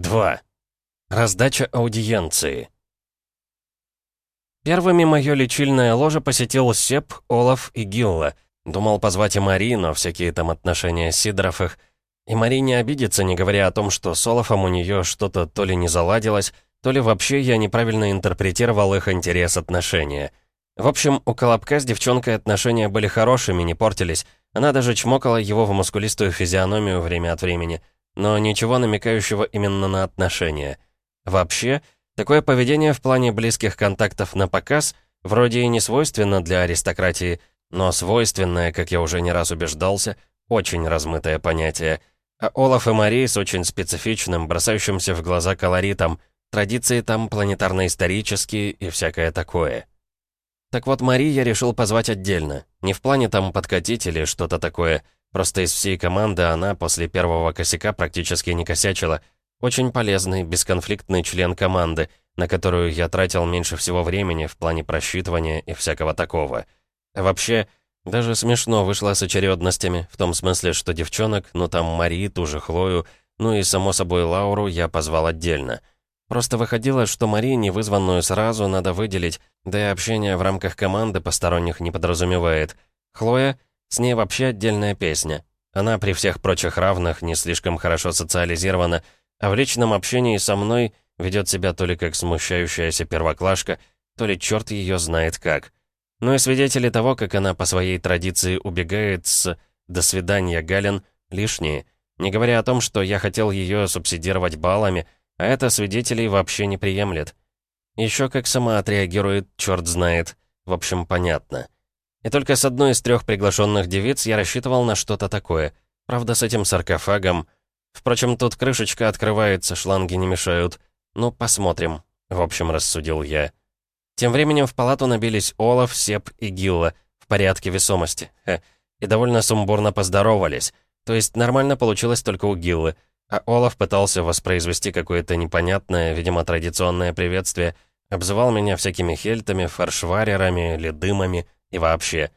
2. Раздача аудиенции. Первыми мое лечильное ложе посетил Сеп, Олаф и Гилла. Думал позвать и Мари, но всякие там отношения Сидоров их... И Мари не обидится, не говоря о том, что с Олафом у нее что-то то ли не заладилось, то ли вообще я неправильно интерпретировал их интерес отношения. В общем, у Колобка с девчонкой отношения были хорошими, не портились. Она даже чмокала его в мускулистую физиономию время от времени. Но ничего намекающего именно на отношения. Вообще, такое поведение в плане близких контактов на показ вроде и не свойственно для аристократии, но свойственное, как я уже не раз убеждался, очень размытое понятие. А Олаф и Мари с очень специфичным, бросающимся в глаза колоритом, традиции там планетарно-исторические и всякое такое. Так вот, Мари я решил позвать отдельно. Не в плане там подкатить или что-то такое. Просто из всей команды она после первого косяка практически не косячила, очень полезный, бесконфликтный член команды, на которую я тратил меньше всего времени в плане просчитывания и всякого такого. Вообще, даже смешно вышло с очередностями, в том смысле, что девчонок, ну там Мари, ту же Хлою, ну и, само собой, Лауру я позвал отдельно. Просто выходило, что Мари, невызванную сразу, надо выделить, да и общение в рамках команды посторонних не подразумевает. Хлоя, с ней вообще отдельная песня. Она при всех прочих равных не слишком хорошо социализирована, а в личном общении со мной ведет себя то ли как смущающаяся первоклашка, то ли черт ее знает как. Ну и свидетели того, как она по своей традиции убегает с «до свидания, Галин» лишние, не говоря о том, что я хотел ее субсидировать баллами, а это свидетелей вообще не приемлет. Еще как сама отреагирует, черт знает. В общем, понятно. И только с одной из трех приглашенных девиц я рассчитывал на что-то такое. Правда, с этим саркофагом Впрочем, тут крышечка открывается, шланги не мешают. Ну, посмотрим. В общем, рассудил я. Тем временем в палату набились Олаф, Сеп и Гилла в порядке весомости. Хе. И довольно сумбурно поздоровались. То есть нормально получилось только у Гиллы. А Олаф пытался воспроизвести какое-то непонятное, видимо, традиционное приветствие. Обзывал меня всякими хельтами, фаршварерами, ледымами и вообще.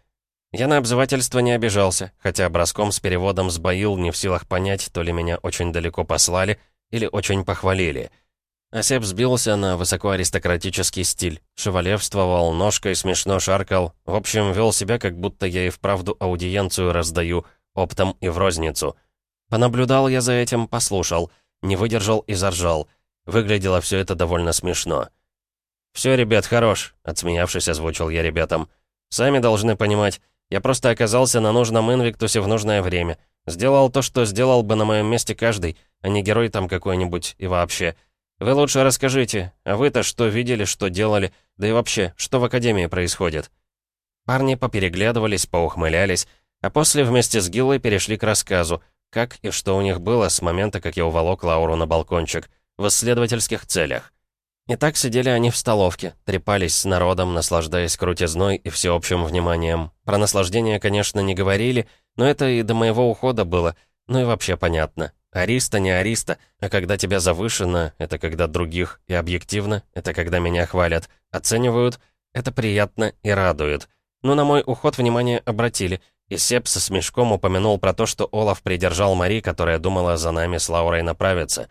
Я на обзывательство не обижался, хотя броском с переводом сбоил, не в силах понять, то ли меня очень далеко послали, или очень похвалили. Осеп сбился на высокоаристократический стиль, шевалевствовал, ножкой смешно шаркал, в общем, вел себя, как будто я и вправду аудиенцию раздаю, оптом и в розницу. Понаблюдал я за этим, послушал, не выдержал и заржал. Выглядело все это довольно смешно. «Все, ребят, хорош», — отсмеявшись, озвучил я ребятам. «Сами должны понимать, я просто оказался на нужном инвиктусе в нужное время. Сделал то, что сделал бы на моем месте каждый, а не герой там какой-нибудь и вообще. Вы лучше расскажите, а вы-то что видели, что делали, да и вообще, что в Академии происходит?» Парни попереглядывались, поухмылялись, а после вместе с Гиллой перешли к рассказу, как и что у них было с момента, как я уволок Лауру на балкончик, в исследовательских целях. И так сидели они в столовке, трепались с народом, наслаждаясь крутизной и всеобщим вниманием. Про наслаждение, конечно, не говорили, но это и до моего ухода было, ну и вообще понятно. Ариста не ариста, а когда тебя завышено, это когда других, и объективно, это когда меня хвалят, оценивают, это приятно и радует. Но на мой уход внимание обратили, и Сеп со смешком упомянул про то, что Олаф придержал Мари, которая думала за нами с Лаурой направиться.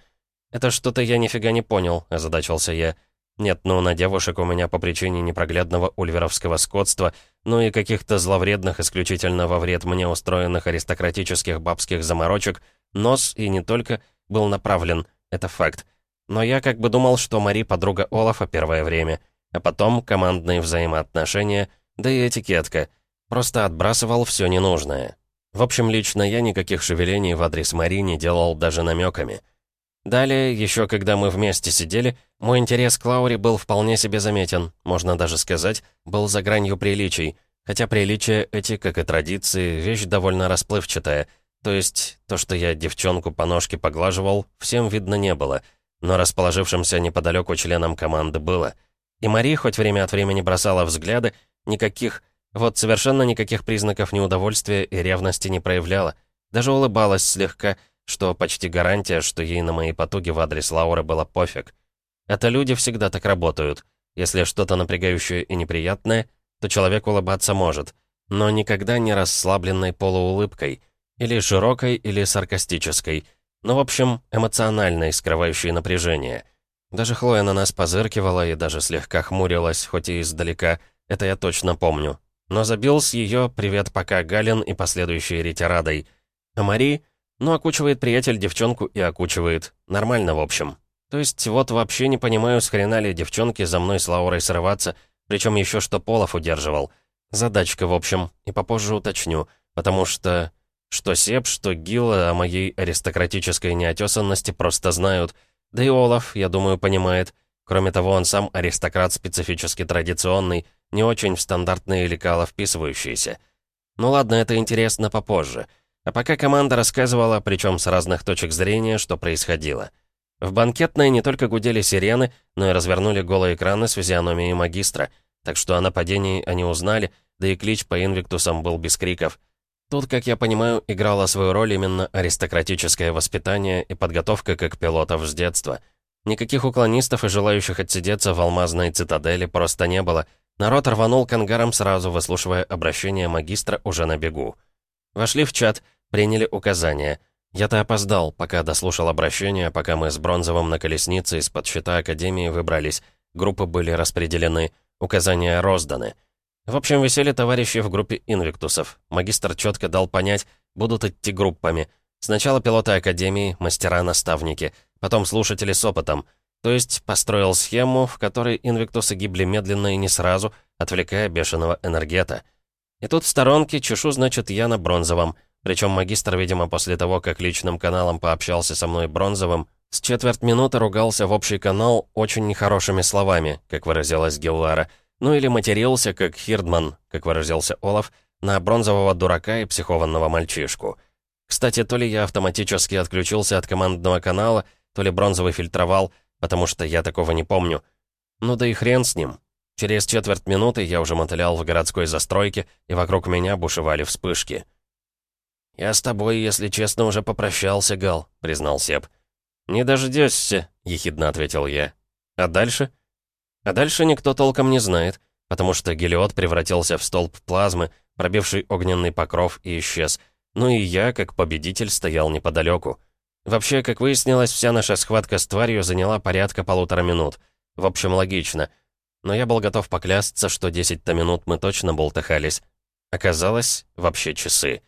«Это что-то я нифига не понял», — озадачился я. «Нет, ну на девушек у меня по причине непроглядного ульверовского скотства, ну и каких-то зловредных исключительно во вред мне устроенных аристократических бабских заморочек, нос, и не только, был направлен, это факт. Но я как бы думал, что Мари подруга Олафа первое время, а потом командные взаимоотношения, да и этикетка. Просто отбрасывал все ненужное. В общем, лично я никаких шевелений в адрес Мари не делал даже намеками. Далее, еще когда мы вместе сидели, мой интерес к Лауре был вполне себе заметен, можно даже сказать, был за гранью приличий, хотя приличия эти, как и традиции, вещь довольно расплывчатая, то есть то, что я девчонку по ножке поглаживал, всем видно не было, но расположившимся неподалеку членам команды было. И Мари хоть время от времени бросала взгляды, никаких, вот совершенно никаких признаков неудовольствия и ревности не проявляла, даже улыбалась слегка, что почти гарантия, что ей на мои потуги в адрес Лауры было пофиг. Это люди всегда так работают. Если что-то напрягающее и неприятное, то человек улыбаться может, но никогда не расслабленной полуулыбкой, или широкой, или саркастической. Ну, в общем, эмоциональной, скрывающей напряжение. Даже Хлоя на нас позыркивала и даже слегка хмурилась, хоть и издалека, это я точно помню. Но забил с ее «Привет, пока, Галин» и последующей ретирадой. А Мари, ну, окучивает приятель девчонку и окучивает. Нормально, в общем. То есть вот вообще не понимаю, с хрена ли девчонки за мной с Лаурой срываться, причем еще что Полов удерживал. Задачка, в общем, и попозже уточню, потому что... Что Сеп, что Гилла о моей аристократической неотесанности просто знают. Да и Олаф, я думаю, понимает. Кроме того, он сам аристократ специфически традиционный, не очень в стандартные лекала вписывающиеся. Ну ладно, это интересно попозже. А пока команда рассказывала, причем с разных точек зрения, что происходило. В банкетной не только гудели сирены, но и развернули голые экраны с физиономией магистра, так что о нападении они узнали, да и клич по инвиктусам был без криков. Тут, как я понимаю, играло свою роль именно аристократическое воспитание и подготовка как пилотов с детства. Никаких уклонистов и желающих отсидеться в алмазной цитадели просто не было. Народ рванул к ангарам сразу, выслушивая обращение магистра уже на бегу. Вошли в чат, приняли указания. Я-то опоздал, пока дослушал обращение, пока мы с Бронзовым на колеснице из-под щита Академии выбрались. Группы были распределены, указания розданы. В общем, висели товарищи в группе инвиктусов. Магистр четко дал понять, будут идти группами. Сначала пилоты Академии, мастера-наставники, потом слушатели с опытом. То есть построил схему, в которой инвиктусы гибли медленно и не сразу, отвлекая бешеного энергета. И тут в сторонке чешу, значит, я на бронзовом. Причем магистр, видимо, после того, как личным каналом пообщался со мной бронзовым, с четверть минуты ругался в общий канал очень нехорошими словами, как выразилась Геллара — ну или матерился, как Хирдман, как выразился Олаф, на бронзового дурака и психованного мальчишку. Кстати, то ли я автоматически отключился от командного канала, то ли бронзовый фильтровал, потому что я такого не помню. Ну да и хрен с ним. Через четверть минуты я уже мотылял в городской застройке, и вокруг меня бушевали вспышки. «Я с тобой, если честно, уже попрощался, Гал», — признал Сеп. «Не дождешься», — ехидно ответил я. «А дальше?» А дальше никто толком не знает, потому что Гелиот превратился в столб плазмы, пробивший огненный покров и исчез. Ну и я, как победитель, стоял неподалеку. Вообще, как выяснилось, вся наша схватка с тварью заняла порядка полутора минут. В общем, логично. Но я был готов поклясться, что 10-то минут мы точно болтыхались. Оказалось, вообще часы.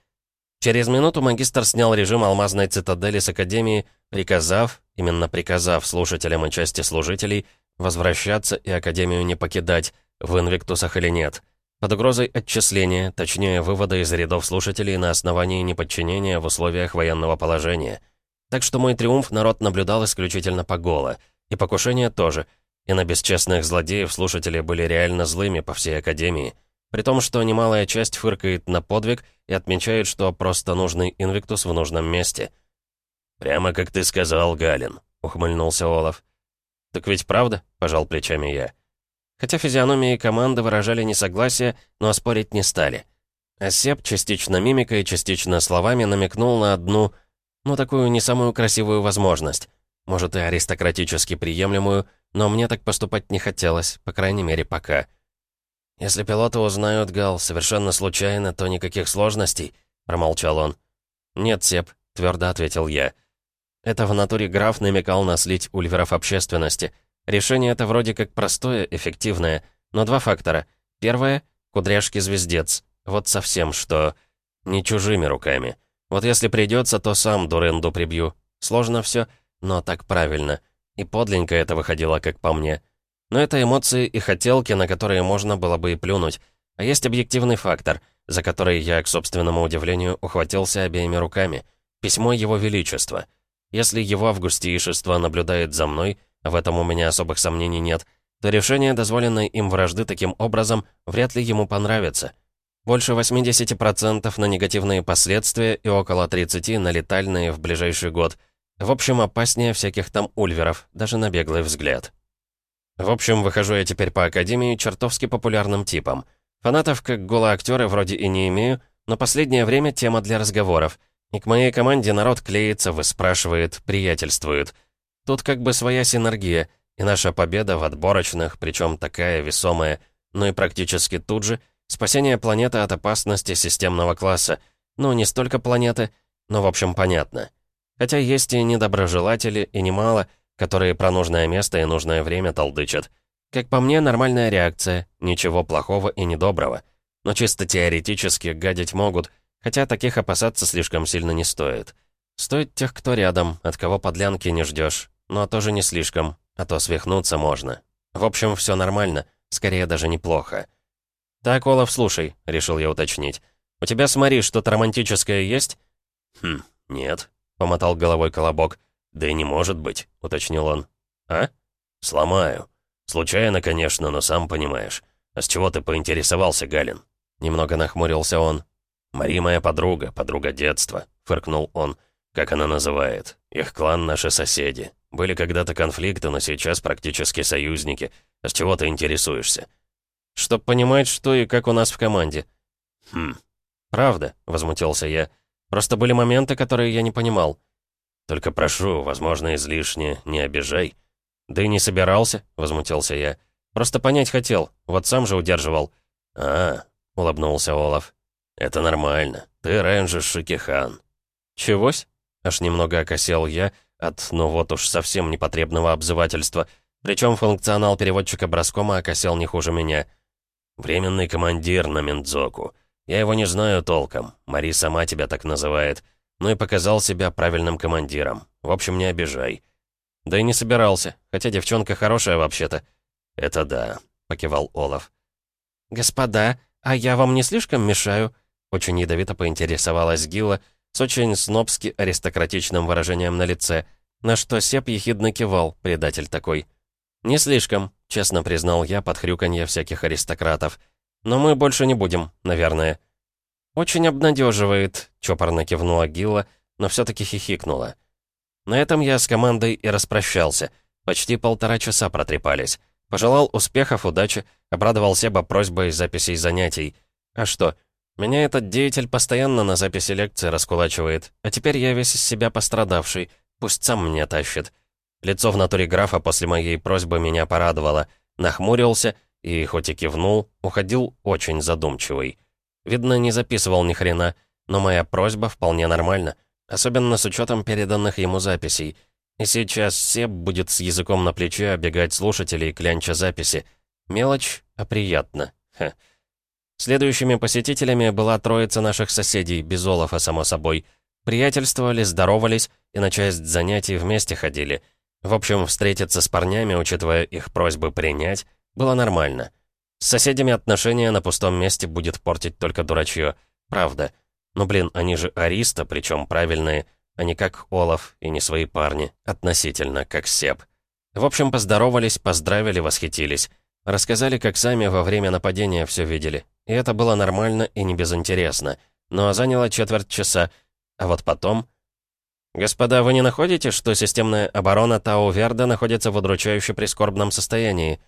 Через минуту магистр снял режим алмазной цитадели с Академии, приказав, именно приказав слушателям и части служителей, Возвращаться и Академию не покидать, в инвиктусах или нет. Под угрозой отчисления, точнее, вывода из рядов слушателей на основании неподчинения в условиях военного положения. Так что мой триумф народ наблюдал исключительно по голо. И покушение тоже. И на бесчестных злодеев слушатели были реально злыми по всей Академии. При том, что немалая часть фыркает на подвиг и отмечает, что просто нужный инвиктус в нужном месте. «Прямо как ты сказал, Галин», — ухмыльнулся Олаф. «Так ведь правда?» — пожал плечами я. Хотя физиономии команды выражали несогласие, но спорить не стали. Осеп частично мимикой, частично словами намекнул на одну, ну такую не самую красивую возможность. Может и аристократически приемлемую, но мне так поступать не хотелось, по крайней мере пока. «Если пилоты узнают, Гал, совершенно случайно, то никаких сложностей», — промолчал он. «Нет, Сеп», — твердо ответил я. Это в натуре граф намекал на слить ульверов общественности. Решение это вроде как простое, эффективное, но два фактора. Первое — кудряшки-звездец. Вот совсем что... Не чужими руками. Вот если придется, то сам дуренду прибью. Сложно все, но так правильно. И подленько это выходило, как по мне. Но это эмоции и хотелки, на которые можно было бы и плюнуть. А есть объективный фактор, за который я, к собственному удивлению, ухватился обеими руками. Письмо Его Величества — если его августейшество наблюдает за мной, в этом у меня особых сомнений нет, то решение дозволенной им вражды таким образом вряд ли ему понравится. Больше 80% на негативные последствия и около 30% на летальные в ближайший год. В общем, опаснее всяких там ульверов, даже на беглый взгляд. В общем, выхожу я теперь по Академии чертовски популярным типом. Фанатов, как голоактеры, вроде и не имею, но последнее время тема для разговоров — и к моей команде народ клеится, выспрашивает, приятельствует. Тут как бы своя синергия, и наша победа в отборочных, причем такая весомая, но и практически тут же, спасение планеты от опасности системного класса. Ну, не столько планеты, но в общем понятно. Хотя есть и недоброжелатели, и немало, которые про нужное место и нужное время толдычат. Как по мне, нормальная реакция, ничего плохого и недоброго. Но чисто теоретически гадить могут, хотя таких опасаться слишком сильно не стоит. Стоит тех, кто рядом, от кого подлянки не ждешь, но тоже не слишком, а то свихнуться можно. В общем, все нормально, скорее даже неплохо. «Так, Олаф, слушай», — решил я уточнить. «У тебя с Мари что-то романтическое есть?» «Хм, нет», — помотал головой Колобок. «Да и не может быть», — уточнил он. «А?» «Сломаю. Случайно, конечно, но сам понимаешь. А с чего ты поинтересовался, Галин?» Немного нахмурился он. «Мари моя подруга, подруга детства», — фыркнул он. «Как она называет? Их клан — наши соседи. Были когда-то конфликты, но сейчас практически союзники. А с чего ты интересуешься?» «Чтоб понимать, что и как у нас в команде». «Хм». «Правда», — возмутился я. «Просто были моменты, которые я не понимал». «Только прошу, возможно, излишне, не обижай». «Да и не собирался», — возмутился я. «Просто понять хотел, вот сам же удерживал». «А, — улыбнулся Олаф. «Это нормально. Ты Рэнджи Шикихан». «Чегось?» — аж немного окосел я от, ну вот уж совсем непотребного обзывательства. Причем функционал переводчика Броскома окосел не хуже меня. «Временный командир на Мендзоку. Я его не знаю толком. Мари сама тебя так называет ну и показал себя правильным командиром. В общем, не обижай». «Да и не собирался, хотя девчонка хорошая вообще-то». «Это да», — покивал Олаф. «Господа, а я вам не слишком мешаю?» Очень ядовито поинтересовалась Гила с очень снобски аристократичным выражением на лице, на что Сеп ехидно кивал, предатель такой. «Не слишком», — честно признал я под хрюканье всяких аристократов. «Но мы больше не будем, наверное». «Очень обнадеживает», — чопорно кивнула Гилла, но все-таки хихикнула. На этом я с командой и распрощался. Почти полтора часа протрепались. Пожелал успехов, удачи, обрадовал Себа просьбой записей занятий. А что, меня этот деятель постоянно на записи лекции раскулачивает, а теперь я весь из себя пострадавший, пусть сам меня тащит. Лицо в натуре графа после моей просьбы меня порадовало. Нахмурился и, хоть и кивнул, уходил очень задумчивый. Видно, не записывал ни хрена, но моя просьба вполне нормальна, особенно с учетом переданных ему записей. И сейчас Себ будет с языком на плече обегать слушателей, клянча записи. Мелочь, а приятно. Ха. Следующими посетителями была троица наших соседей, без Олафа, само собой. Приятельствовали, здоровались и на часть занятий вместе ходили. В общем, встретиться с парнями, учитывая их просьбы принять, было нормально. С соседями отношения на пустом месте будет портить только дурачье. Правда. Но, блин, они же ариста, причем правильные, а не как Олаф и не свои парни, относительно, как Себ. В общем, поздоровались, поздравили, восхитились. Рассказали, как сами во время нападения все видели. И это было нормально и не безинтересно. Но заняло четверть часа. А вот потом... «Господа, вы не находите, что системная оборона Тау-Верда находится в удручающе прискорбном состоянии?»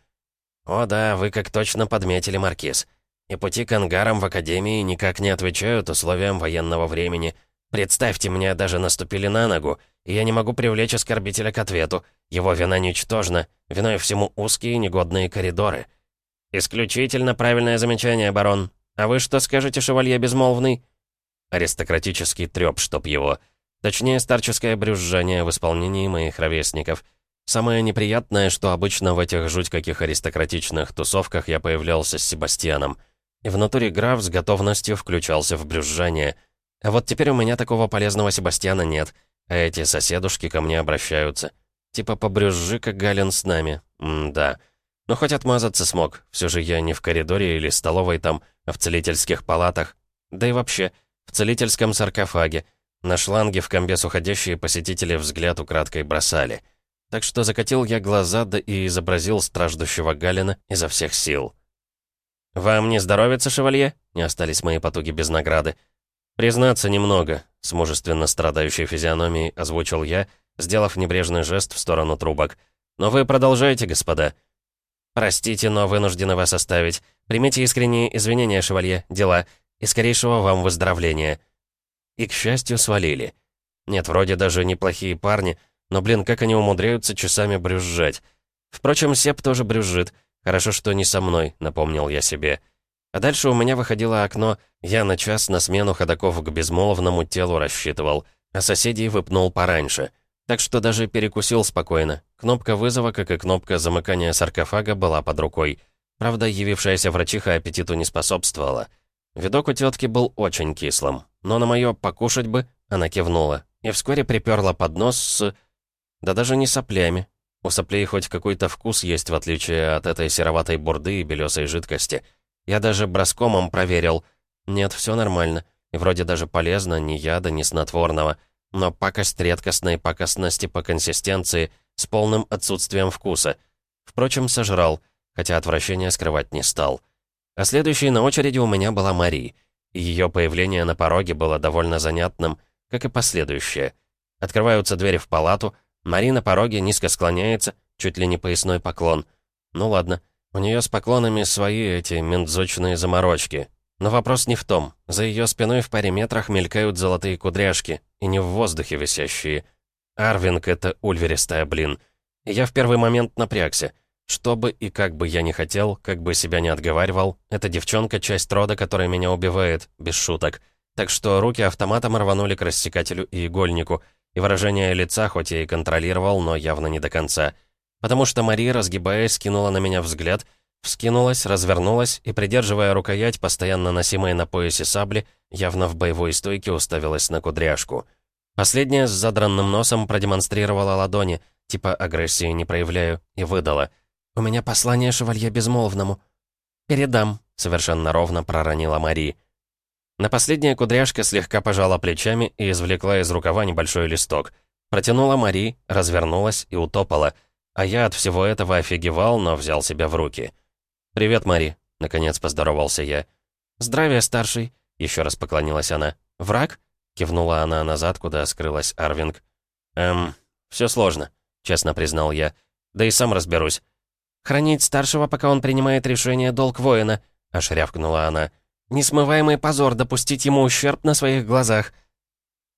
«О да, вы как точно подметили, Маркиз. И пути к ангарам в Академии никак не отвечают условиям военного времени. Представьте, мне даже наступили на ногу, и я не могу привлечь оскорбителя к ответу. Его вина ничтожна, виной всему узкие негодные коридоры». «Исключительно правильное замечание, барон. А вы что скажете, шевалье безмолвный?» Аристократический трёп, чтоб его. Точнее, старческое брюзжание в исполнении моих ровесников — Самое неприятное, что обычно в этих жуть каких аристократичных тусовках я появлялся с Себастьяном. И в натуре граф с готовностью включался в брюзжание. А вот теперь у меня такого полезного Себастьяна нет, а эти соседушки ко мне обращаются. Типа побрюзжи, как Галин с нами. М-да. Но хоть отмазаться смог, все же я не в коридоре или столовой там, а в целительских палатах. Да и вообще, в целительском саркофаге. На шланге в комбес уходящие посетители взгляд украдкой бросали — так что закатил я глаза, да и изобразил страждущего Галина изо всех сил. «Вам не здоровится, шевалье?» Не остались мои потуги без награды. «Признаться немного», — с мужественно страдающей физиономией озвучил я, сделав небрежный жест в сторону трубок. «Но вы продолжаете, господа». «Простите, но вынуждены вас оставить. Примите искренние извинения, шевалье, дела, и скорейшего вам выздоровления». И, к счастью, свалили. Нет, вроде даже неплохие парни, но, блин, как они умудряются часами брюзжать. Впрочем, Сеп тоже брюзжит. Хорошо, что не со мной, напомнил я себе. А дальше у меня выходило окно. Я на час на смену ходаков к безмолвному телу рассчитывал. а соседей выпнул пораньше. Так что даже перекусил спокойно. Кнопка вызова, как и кнопка замыкания саркофага, была под рукой. Правда, явившаяся врачиха аппетиту не способствовала. Видок у тетки был очень кислым. Но на мое «покушать бы» она кивнула. И вскоре приперла поднос с... Да даже не соплями. У соплей хоть какой-то вкус есть, в отличие от этой сероватой бурды и белесой жидкости. Я даже броскомом проверил. Нет, все нормально. И вроде даже полезно, ни яда, ни снотворного. Но пакость редкостной пакостности по консистенции с полным отсутствием вкуса. Впрочем, сожрал, хотя отвращение скрывать не стал. А следующей на очереди у меня была Мари. И ее появление на пороге было довольно занятным, как и последующее. Открываются двери в палату, Мари на пороге низко склоняется, чуть ли не поясной поклон. Ну ладно, у нее с поклонами свои эти ментзочные заморочки. Но вопрос не в том. За ее спиной в паре метрах мелькают золотые кудряшки, и не в воздухе висящие. Арвинг — это ульверистая, блин. И я в первый момент напрягся. Что бы и как бы я ни хотел, как бы себя не отговаривал, эта девчонка — часть рода, которая меня убивает, без шуток. Так что руки автоматом рванули к рассекателю и игольнику, и выражение лица хоть я и контролировал, но явно не до конца — потому что Мария, разгибаясь, кинула на меня взгляд, вскинулась, развернулась и, придерживая рукоять, постоянно носимой на поясе сабли, явно в боевой стойке уставилась на кудряшку. Последняя с задранным носом продемонстрировала ладони, типа агрессии не проявляю, и выдала. «У меня послание шевалье безмолвному». «Передам», — совершенно ровно проронила Мари. На последняя кудряшка слегка пожала плечами и извлекла из рукава небольшой листок. Протянула Мари, развернулась и утопала — а я от всего этого офигевал, но взял себя в руки. «Привет, Мари», — наконец поздоровался я. «Здравия, старший», — еще раз поклонилась она. «Враг?» — кивнула она назад, куда скрылась Арвинг. «Эм, все сложно», — честно признал я. «Да и сам разберусь». «Хранить старшего, пока он принимает решение, долг воина», — аж рявкнула она. «Несмываемый позор допустить ему ущерб на своих глазах».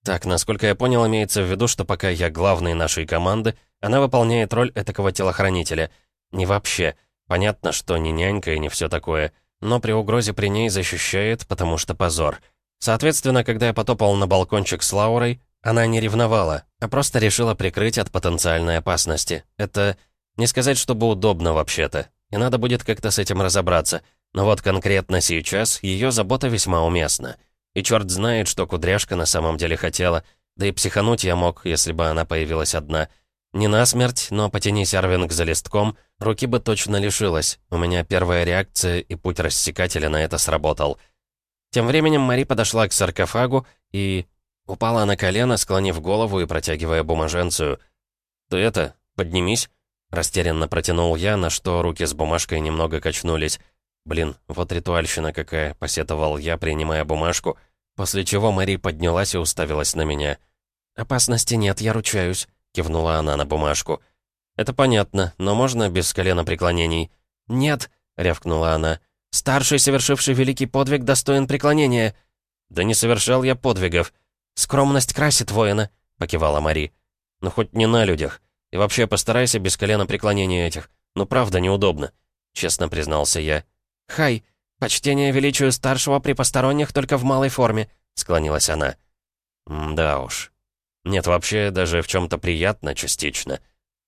Так, насколько я понял, имеется в виду, что пока я главный нашей команды, она выполняет роль этакого телохранителя. Не вообще. Понятно, что не нянька и не все такое. Но при угрозе при ней защищает, потому что позор. Соответственно, когда я потопал на балкончик с Лаурой, она не ревновала, а просто решила прикрыть от потенциальной опасности. Это не сказать, чтобы удобно вообще-то. И надо будет как-то с этим разобраться. Но вот конкретно сейчас ее забота весьма уместна. И черт знает, что кудряшка на самом деле хотела. Да и психануть я мог, если бы она появилась одна. Не насмерть, но потянись Арвинг за листком, руки бы точно лишилась. У меня первая реакция и путь рассекателя на это сработал. Тем временем Мари подошла к саркофагу и... Упала на колено, склонив голову и протягивая бумаженцию. «Ты это, поднимись!» Растерянно протянул я, на что руки с бумажкой немного качнулись. «Блин, вот ритуальщина какая», — посетовал я, принимая бумажку, после чего Мари поднялась и уставилась на меня. «Опасности нет, я ручаюсь», — кивнула она на бумажку. «Это понятно, но можно без колена преклонений?» «Нет», — рявкнула она. «Старший, совершивший великий подвиг, достоин преклонения». «Да не совершал я подвигов». «Скромность красит воина», — покивала Мари. «Ну хоть не на людях. И вообще постарайся без колена преклонения этих. Ну правда, неудобно», — честно признался я. «Хай, почтение величию старшего при посторонних только в малой форме», — склонилась она. «Да уж. Нет, вообще, даже в чем-то приятно частично.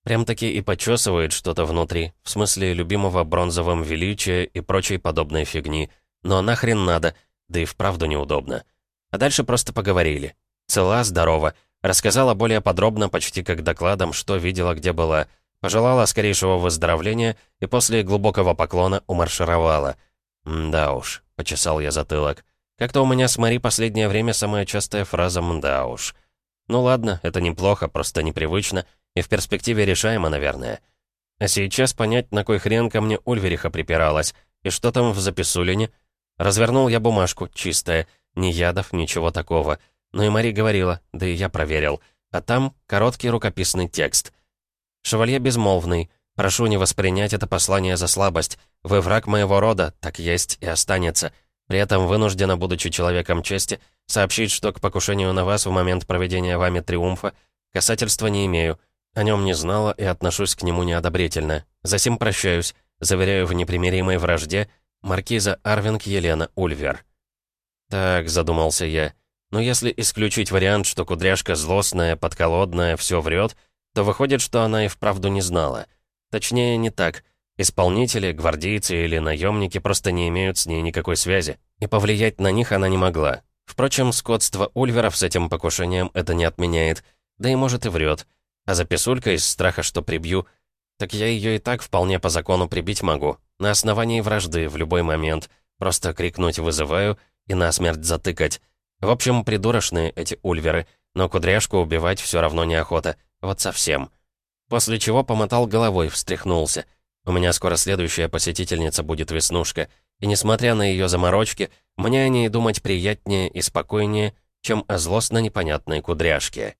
Прям-таки и почесывает что-то внутри, в смысле любимого бронзовым величия и прочей подобной фигни. Но нахрен надо, да и вправду неудобно. А дальше просто поговорили. Цела, здорова. Рассказала более подробно, почти как докладом, что видела, где была. Пожелала скорейшего выздоровления и после глубокого поклона умаршировала. «Да уж», — почесал я затылок. «Как-то у меня с Мари последнее время самая частая фраза «мда уж». Ну ладно, это неплохо, просто непривычно, и в перспективе решаемо, наверное. А сейчас понять, на кой хрен ко мне Ульвериха припиралась, и что там в записулине. Развернул я бумажку, чистая, ни ядов, ничего такого. Ну и Мари говорила, да и я проверил. А там короткий рукописный текст — «Шевалье безмолвный, прошу не воспринять это послание за слабость. Вы враг моего рода, так есть и останется. При этом вынуждена, будучи человеком чести, сообщить, что к покушению на вас в момент проведения вами триумфа касательства не имею. О нем не знала и отношусь к нему неодобрительно. Засим прощаюсь, заверяю в непримиримой вражде маркиза Арвинг Елена Ульвер». «Так», — задумался я, — Но если исключить вариант, что кудряшка злостная, подколодная, все врет, то выходит, что она и вправду не знала. Точнее, не так. Исполнители, гвардейцы или наемники просто не имеют с ней никакой связи, и повлиять на них она не могла. Впрочем, скотство Ульверов с этим покушением это не отменяет, да и может и врет. А за писулькой из страха, что прибью, так я ее и так вполне по закону прибить могу, на основании вражды в любой момент, просто крикнуть «вызываю» и насмерть затыкать. В общем, придурочные эти ульверы, но кудряшку убивать все равно неохота, вот совсем. После чего помотал головой, встряхнулся. У меня скоро следующая посетительница будет Веснушка, и несмотря на ее заморочки, мне о ней думать приятнее и спокойнее, чем о злостно непонятной кудряшке.